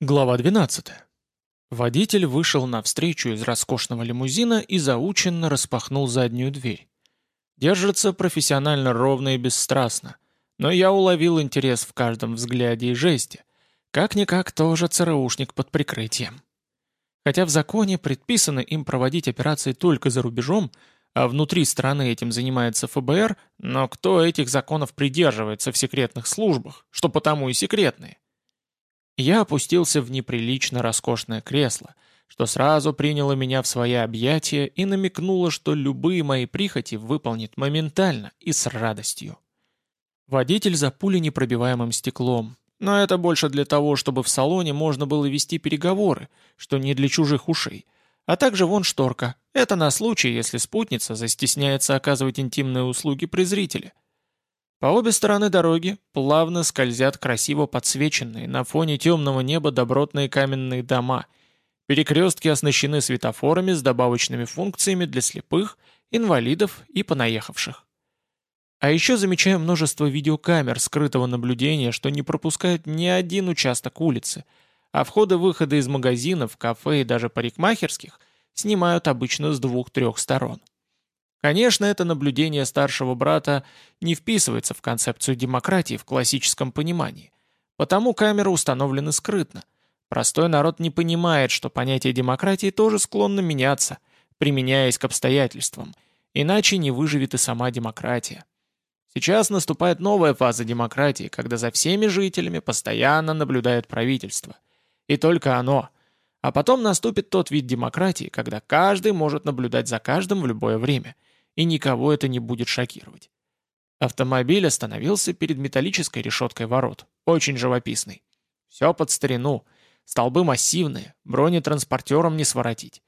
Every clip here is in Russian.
Глава 12. Водитель вышел навстречу из роскошного лимузина и заученно распахнул заднюю дверь. Держится профессионально ровно и бесстрастно, но я уловил интерес в каждом взгляде и жесте. Как-никак тоже ЦРУшник под прикрытием. Хотя в законе предписано им проводить операции только за рубежом, а внутри страны этим занимается ФБР, но кто этих законов придерживается в секретных службах, что потому и секретные? Я опустился в неприлично роскошное кресло, что сразу приняло меня в свои объятия и намекнуло, что любые мои прихоти выполнит моментально и с радостью. Водитель за пуленепробиваемым стеклом, но это больше для того, чтобы в салоне можно было вести переговоры, что не для чужих ушей. А также вон шторка. Это на случай, если спутница застесняется оказывать интимные услуги при зрителе. По обе стороны дороги плавно скользят красиво подсвеченные на фоне темного неба добротные каменные дома. Перекрестки оснащены светофорами с добавочными функциями для слепых, инвалидов и понаехавших. А еще замечаю множество видеокамер скрытого наблюдения, что не пропускают ни один участок улицы, а входы-выходы из магазинов, кафе и даже парикмахерских снимают обычно с двух-трех сторон. Конечно, это наблюдение старшего брата не вписывается в концепцию демократии в классическом понимании. Потому камеры установлены скрытно. Простой народ не понимает, что понятие демократии тоже склонно меняться, применяясь к обстоятельствам, иначе не выживет и сама демократия. Сейчас наступает новая фаза демократии, когда за всеми жителями постоянно наблюдает правительство. И только оно. А потом наступит тот вид демократии, когда каждый может наблюдать за каждым в любое время – и никого это не будет шокировать. Автомобиль остановился перед металлической решеткой ворот, очень живописный. Все под старину, столбы массивные, бронетранспортером не своротить.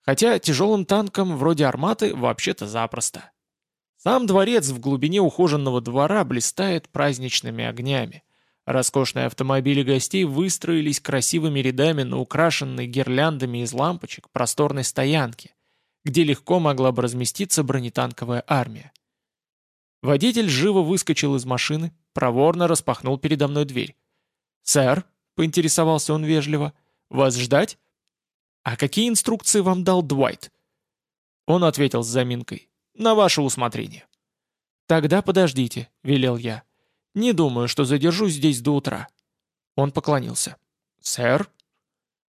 Хотя тяжелым танком вроде арматы вообще-то запросто. Сам дворец в глубине ухоженного двора блистает праздничными огнями. Роскошные автомобили гостей выстроились красивыми рядами на украшенной гирляндами из лампочек просторной стоянке, где легко могла бы разместиться бронетанковая армия. Водитель живо выскочил из машины, проворно распахнул передо мной дверь. «Сэр», — поинтересовался он вежливо, — «вас ждать?» «А какие инструкции вам дал Дуайт?» Он ответил с заминкой. «На ваше усмотрение». «Тогда подождите», — велел я. «Не думаю, что задержусь здесь до утра». Он поклонился. «Сэр?»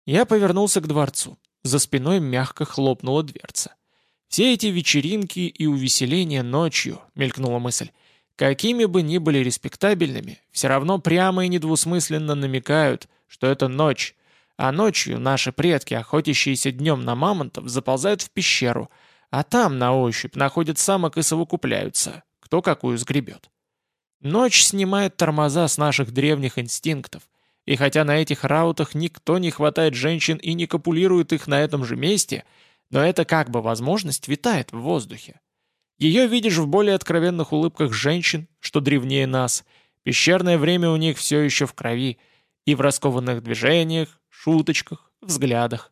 Я повернулся к дворцу. За спиной мягко хлопнула дверца. «Все эти вечеринки и увеселения ночью», — мелькнула мысль, «какими бы ни были респектабельными, все равно прямо и недвусмысленно намекают, что это ночь, а ночью наши предки, охотящиеся днем на мамонтов, заползают в пещеру, а там на ощупь находят самок и совокупляются, кто какую сгребет. Ночь снимает тормоза с наших древних инстинктов, и хотя на этих раутах никто не хватает женщин и не копулирует их на этом же месте, но это как бы возможность витает в воздухе. Ее видишь в более откровенных улыбках женщин, что древнее нас. Пещерное время у них все еще в крови. И в раскованных движениях, шуточках, взглядах.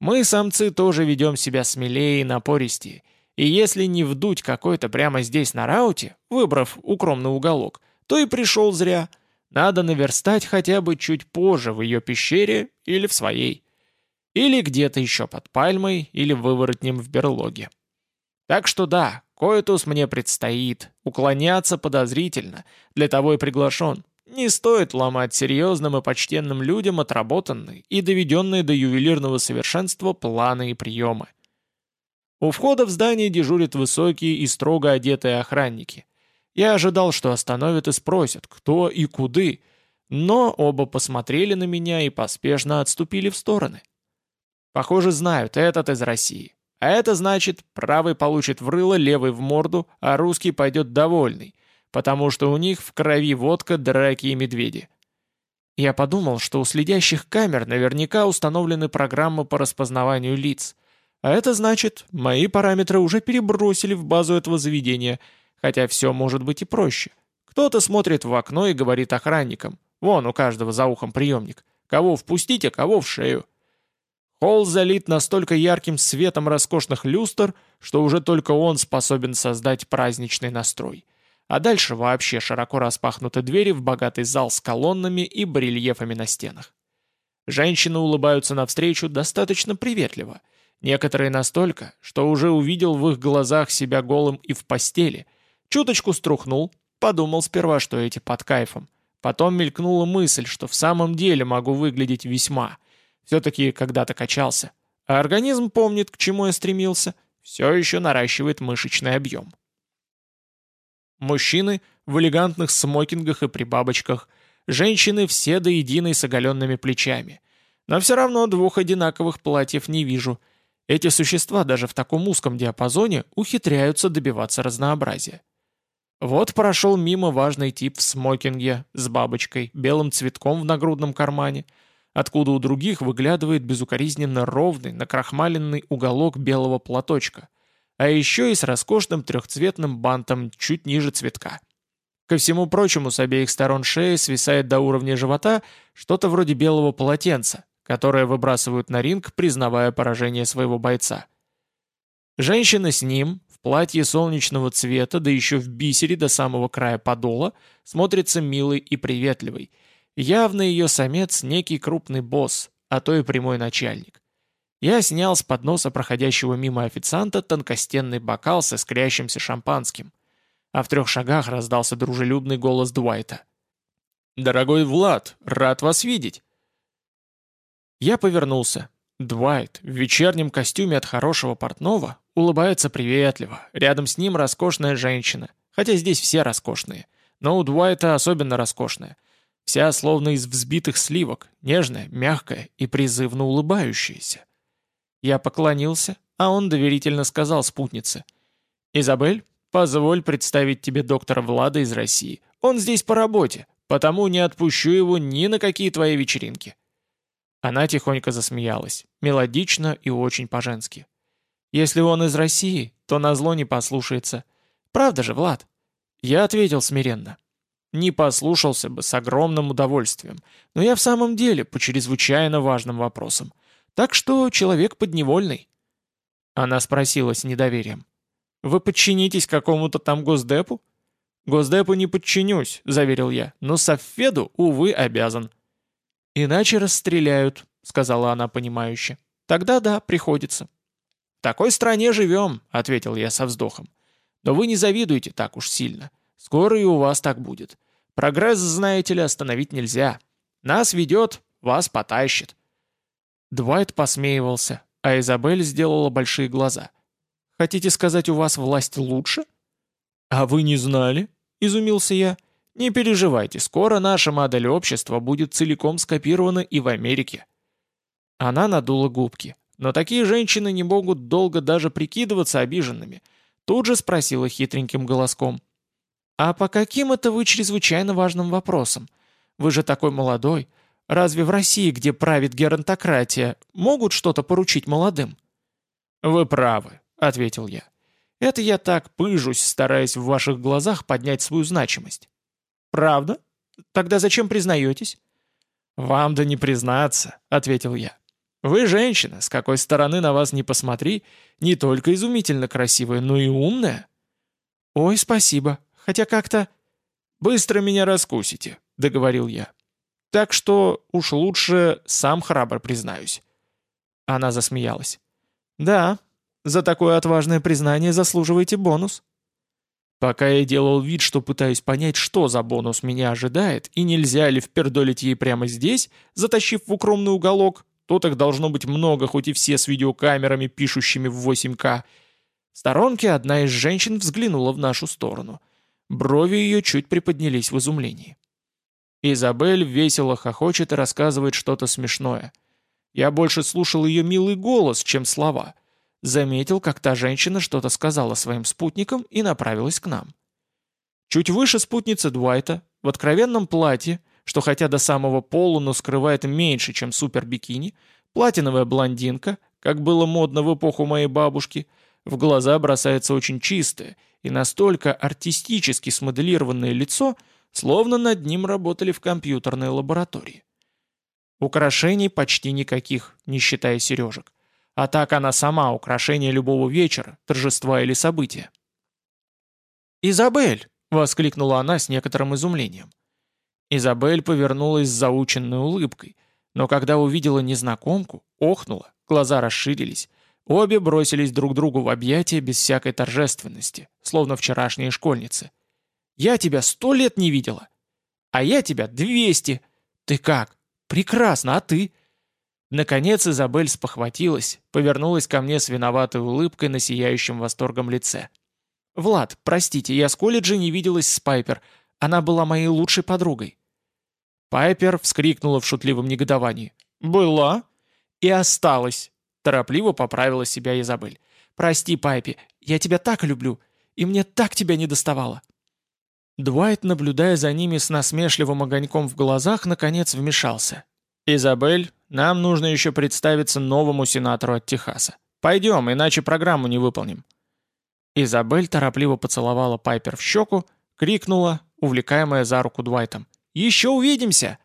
Мы, самцы, тоже ведем себя смелее и напористее. И если не вдуть какой-то прямо здесь на рауте, выбрав укромный уголок, то и пришел зря – надо наверстать хотя бы чуть позже в ее пещере или в своей. Или где-то еще под пальмой, или выворотнем в берлоге. Так что да, Коэтус мне предстоит. Уклоняться подозрительно. Для того и приглашен. Не стоит ломать серьезным и почтенным людям отработанные и доведенные до ювелирного совершенства планы и приемы. У входа в здание дежурят высокие и строго одетые охранники. Я ожидал, что остановят и спросят, кто и куды, но оба посмотрели на меня и поспешно отступили в стороны. Похоже, знают, этот из России. А это значит, правый получит в рыло, левый в морду, а русский пойдет довольный, потому что у них в крови водка, драки и медведи. Я подумал, что у следящих камер наверняка установлены программы по распознаванию лиц. А это значит, мои параметры уже перебросили в базу этого заведения — Хотя все может быть и проще. Кто-то смотрит в окно и говорит охранникам. Вон у каждого за ухом приемник. Кого впустить, а кого в шею. Холл залит настолько ярким светом роскошных люстр, что уже только он способен создать праздничный настрой. А дальше вообще широко распахнуты двери в богатый зал с колоннами и барельефами на стенах. Женщины улыбаются навстречу достаточно приветливо. Некоторые настолько, что уже увидел в их глазах себя голым и в постели. Чуточку струхнул, подумал сперва, что эти под кайфом. Потом мелькнула мысль, что в самом деле могу выглядеть весьма. Все-таки когда-то качался. А организм помнит, к чему я стремился. Все еще наращивает мышечный объем. Мужчины в элегантных смокингах и при бабочках. Женщины все до единой с оголенными плечами. Но все равно двух одинаковых платьев не вижу. Эти существа даже в таком узком диапазоне ухитряются добиваться разнообразия. Вот прошел мимо важный тип в смокинге, с бабочкой, белым цветком в нагрудном кармане, откуда у других выглядывает безукоризненно ровный, накрахмаленный уголок белого платочка, а еще и с роскошным трехцветным бантом чуть ниже цветка. Ко всему прочему, с обеих сторон шеи свисает до уровня живота что-то вроде белого полотенца, которое выбрасывают на ринг, признавая поражение своего бойца. Женщина с ним, платье солнечного цвета, да еще в бисере до самого края подола, смотрится милой и приветливой. Явно ее самец некий крупный босс, а то и прямой начальник. Я снял с подноса проходящего мимо официанта тонкостенный бокал со искрящимся шампанским. А в трех шагах раздался дружелюбный голос Дуайта. «Дорогой Влад, рад вас видеть!» Я повернулся. Дуайт в вечернем костюме от хорошего портного улыбается приветливо. Рядом с ним роскошная женщина. Хотя здесь все роскошные. Но у Дуайта особенно роскошная. Вся словно из взбитых сливок, нежная, мягкая и призывно улыбающаяся. Я поклонился, а он доверительно сказал спутнице. «Изабель, позволь представить тебе доктора Влада из России. Он здесь по работе, потому не отпущу его ни на какие твои вечеринки». Она тихонько засмеялась, мелодично и очень по-женски. «Если он из России, то назло не послушается. Правда же, Влад?» Я ответил смиренно. Не послушался бы с огромным удовольствием, но я в самом деле по чрезвычайно важным вопросам. Так что человек подневольный. Она спросила с недоверием. «Вы подчинитесь какому-то там госдепу?» «Госдепу не подчинюсь», — заверил я, «но Софеду, увы, обязан». «Иначе расстреляют», — сказала она понимающе. «Тогда да, приходится». «В такой стране живем», — ответил я со вздохом. «Но вы не завидуете так уж сильно. Скоро и у вас так будет. Прогресс, знаете ли, остановить нельзя. Нас ведет, вас потащит». Двайт посмеивался, а Изабель сделала большие глаза. «Хотите сказать, у вас власть лучше?» «А вы не знали?» — изумился я. Не переживайте, скоро наша модель общества будет целиком скопирована и в Америке. Она надула губки. Но такие женщины не могут долго даже прикидываться обиженными. Тут же спросила хитреньким голоском. «А по каким это вы чрезвычайно важным вопросам? Вы же такой молодой. Разве в России, где правит геронтократия, могут что-то поручить молодым?» «Вы правы», — ответил я. «Это я так пыжусь, стараясь в ваших глазах поднять свою значимость. «Правда? Тогда зачем признаетесь?» «Вам да не признаться», — ответил я. «Вы женщина, с какой стороны на вас не посмотри, не только изумительно красивая, но и умная». «Ой, спасибо, хотя как-то...» «Быстро меня раскусите», — договорил я. «Так что уж лучше сам храбро признаюсь». Она засмеялась. «Да, за такое отважное признание заслуживаете бонус». Пока я делал вид, что пытаюсь понять, что за бонус меня ожидает, и нельзя ли впердолить ей прямо здесь, затащив в укромный уголок, то так должно быть много, хоть и все с видеокамерами, пишущими в 8К. В сторонке одна из женщин взглянула в нашу сторону. Брови ее чуть приподнялись в изумлении. Изабель весело хохочет и рассказывает что-то смешное. Я больше слушал ее милый голос, чем слова — заметил, как та женщина что-то сказала своим спутникам и направилась к нам. Чуть выше спутницы Дуайта, в откровенном платье, что хотя до самого полу, но скрывает меньше, чем супер-бикини, платиновая блондинка, как было модно в эпоху моей бабушки, в глаза бросается очень чистое и настолько артистически смоделированное лицо, словно над ним работали в компьютерной лаборатории. Украшений почти никаких, не считая сережек. А так она сама украшение любого вечера, торжества или события. «Изабель!» — воскликнула она с некоторым изумлением. Изабель повернулась с заученной улыбкой, Но когда увидела незнакомку, охнула, глаза расширились. Обе бросились друг другу в объятия без всякой торжественности, словно вчерашние школьницы. «Я тебя сто лет не видела!» «А я тебя двести!» «Ты как?» «Прекрасно, а ты?» Наконец Изабель спохватилась, повернулась ко мне с виноватой улыбкой на сияющем восторгом лице. «Влад, простите, я с колледжа не виделась с Пайпер. Она была моей лучшей подругой». Пайпер вскрикнула в шутливом негодовании. «Была?» «И осталась», — торопливо поправила себя Изабель. «Прости, Пайпи, я тебя так люблю, и мне так тебя не доставало». Дуайт, наблюдая за ними с насмешливым огоньком в глазах, наконец вмешался. «Изабель, нам нужно еще представиться новому сенатору от Техаса. Пойдем, иначе программу не выполним». Изабель торопливо поцеловала Пайпер в щеку, крикнула, увлекаемая за руку Дуайтом. «Еще увидимся!»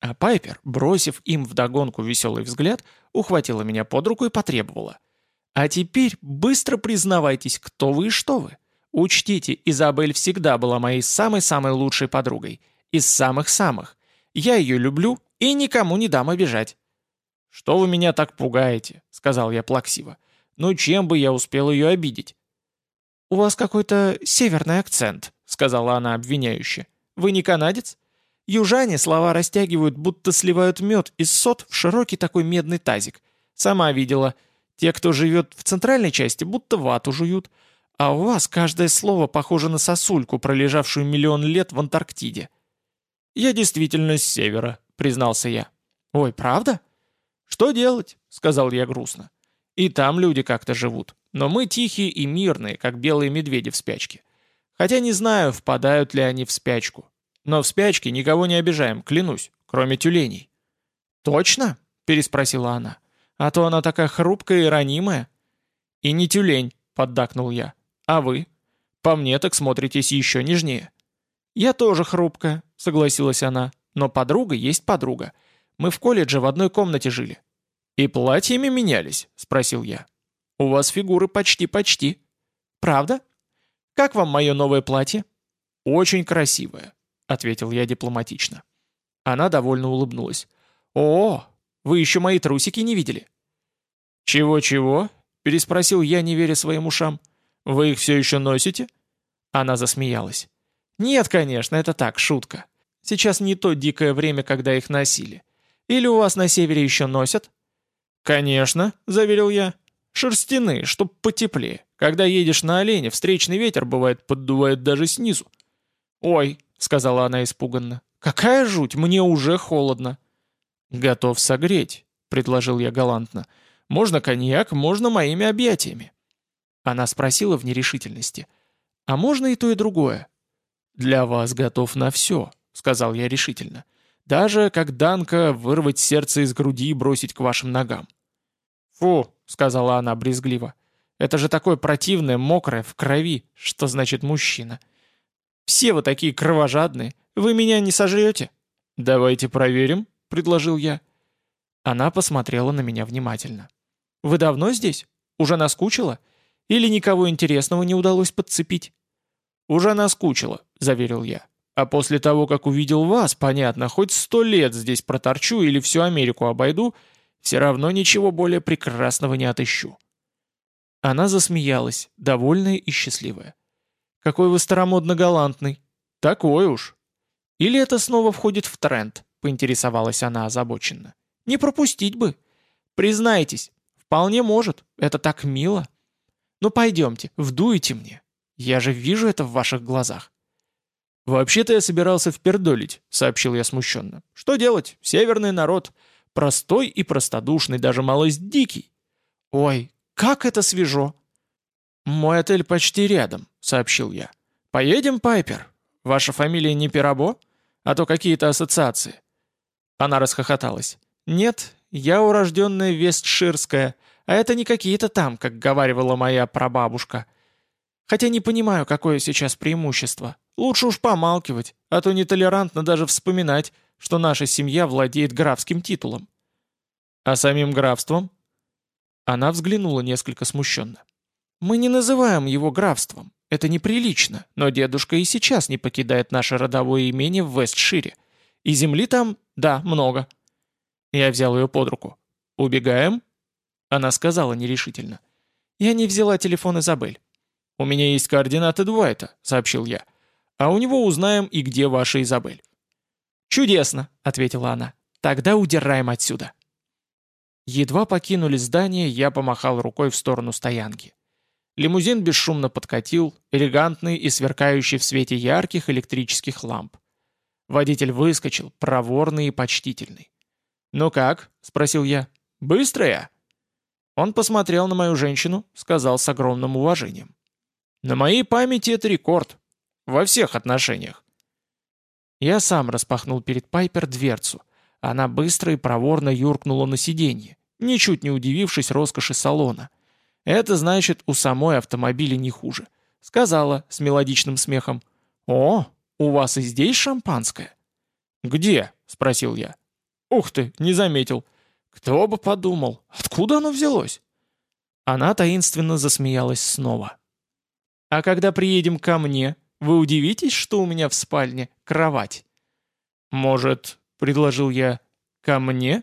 А Пайпер, бросив им вдогонку веселый взгляд, ухватила меня под руку и потребовала. «А теперь быстро признавайтесь, кто вы и что вы. Учтите, Изабель всегда была моей самой-самой лучшей подругой. Из самых-самых. Я ее люблю и никому не дам обижать». «Что вы меня так пугаете?» — сказал я плаксиво. «Ну чем бы я успел ее обидеть?» «У вас какой-то северный акцент», — сказала она обвиняюще. «Вы не канадец? Южане слова растягивают, будто сливают мед из сот в широкий такой медный тазик. Сама видела. Те, кто живет в центральной части, будто вату жуют. А у вас каждое слово похоже на сосульку, пролежавшую миллион лет в Антарктиде». «Я действительно с севера», — признался я. «Ой, правда?» «Что делать?» — сказал я грустно. «И там люди как-то живут. Но мы тихие и мирные, как белые медведи в спячке. Хотя не знаю, впадают ли они в спячку. Но в спячке никого не обижаем, клянусь, кроме тюленей». «Точно?» — переспросила она. «А то она такая хрупкая и ранимая». «И не тюлень», — поддакнул я. «А вы? По мне так смотритесь еще нежнее». «Я тоже хрупкая», — согласилась она. Но подруга есть подруга. Мы в колледже в одной комнате жили». «И платьями менялись?» — спросил я. «У вас фигуры почти-почти». «Правда? Как вам мое новое платье?» «Очень красивое», — ответил я дипломатично. Она довольно улыбнулась. «О, вы еще мои трусики не видели?» «Чего-чего?» — переспросил я, не веря своим ушам. «Вы их все еще носите?» Она засмеялась. «Нет, конечно, это так, шутка. Сейчас не то дикое время, когда их носили. Или у вас на севере еще носят?» «Конечно», — заверил я. «Шерстяные, чтоб потеплее. Когда едешь на олене, встречный ветер, бывает, поддувает даже снизу». «Ой», — сказала она испуганно, — «какая жуть, мне уже холодно». «Готов согреть», — предложил я галантно. «Можно коньяк, можно моими объятиями». Она спросила в нерешительности. «А можно и то, и другое?» «Для вас готов на все», сказал я решительно. «Даже как Данка вырвать сердце из груди и бросить к вашим ногам». «Фу», — сказала она брезгливо, — «это же такое противное, мокрое, в крови, что значит мужчина. Все вы такие кровожадные, вы меня не сожрете?» «Давайте проверим», — предложил я. Она посмотрела на меня внимательно. «Вы давно здесь? Уже наскучило? Или никого интересного не удалось подцепить?» «Уже наскучило», — заверил я. А после того, как увидел вас, понятно, хоть сто лет здесь проторчу или всю Америку обойду, все равно ничего более прекрасного не отыщу». Она засмеялась, довольная и счастливая. «Какой вы старомодно-галантный!» «Такой уж!» «Или это снова входит в тренд?» — поинтересовалась она озабоченно. «Не пропустить бы!» «Признайтесь, вполне может, это так мило!» «Ну пойдемте, вдуйте мне, я же вижу это в ваших глазах!» «Вообще-то я собирался впердолить», — сообщил я смущенно. «Что делать? Северный народ. Простой и простодушный, даже малость дикий». «Ой, как это свежо!» «Мой отель почти рядом», — сообщил я. «Поедем, Пайпер? Ваша фамилия не Пирабо? А то какие-то ассоциации». Она расхохоталась. «Нет, я урожденная Вестширская, а это не какие-то там, как говаривала моя прабабушка. Хотя не понимаю, какое сейчас преимущество. Лучше уж помалкивать, а то нетолерантно даже вспоминать, что наша семья владеет графским титулом. А самим графством? Она взглянула несколько смущенно. Мы не называем его графством. Это неприлично, но дедушка и сейчас не покидает наше родовое имение в Вестшире. И земли там, да, много. Я взял ее под руку. «Убегаем?» Она сказала нерешительно. «Я не взяла телефон Изабель». «У меня есть координаты Дуайта», — сообщил я. «А у него узнаем и где ваша Изабель». «Чудесно», — ответила она. «Тогда удираем отсюда». Едва покинули здание, я помахал рукой в сторону стоянки. Лимузин бесшумно подкатил, элегантный и сверкающий в свете ярких электрических ламп. Водитель выскочил, проворный и почтительный. «Ну как?» — спросил я. «Быстро я?» Он посмотрел на мою женщину, сказал с огромным уважением. «На моей памяти это рекорд. Во всех отношениях». Я сам распахнул перед Пайпер дверцу. Она быстро и проворно юркнула на сиденье, ничуть не удивившись роскоши салона. Это значит, у самой автомобиля не хуже. Сказала с мелодичным смехом. «О, у вас и здесь шампанское?» «Где?» — спросил я. «Ух ты, не заметил. Кто бы подумал, откуда оно взялось?» Она таинственно засмеялась снова. «А когда приедем ко мне, вы удивитесь, что у меня в спальне кровать?» «Может, — предложил я, — ко мне?»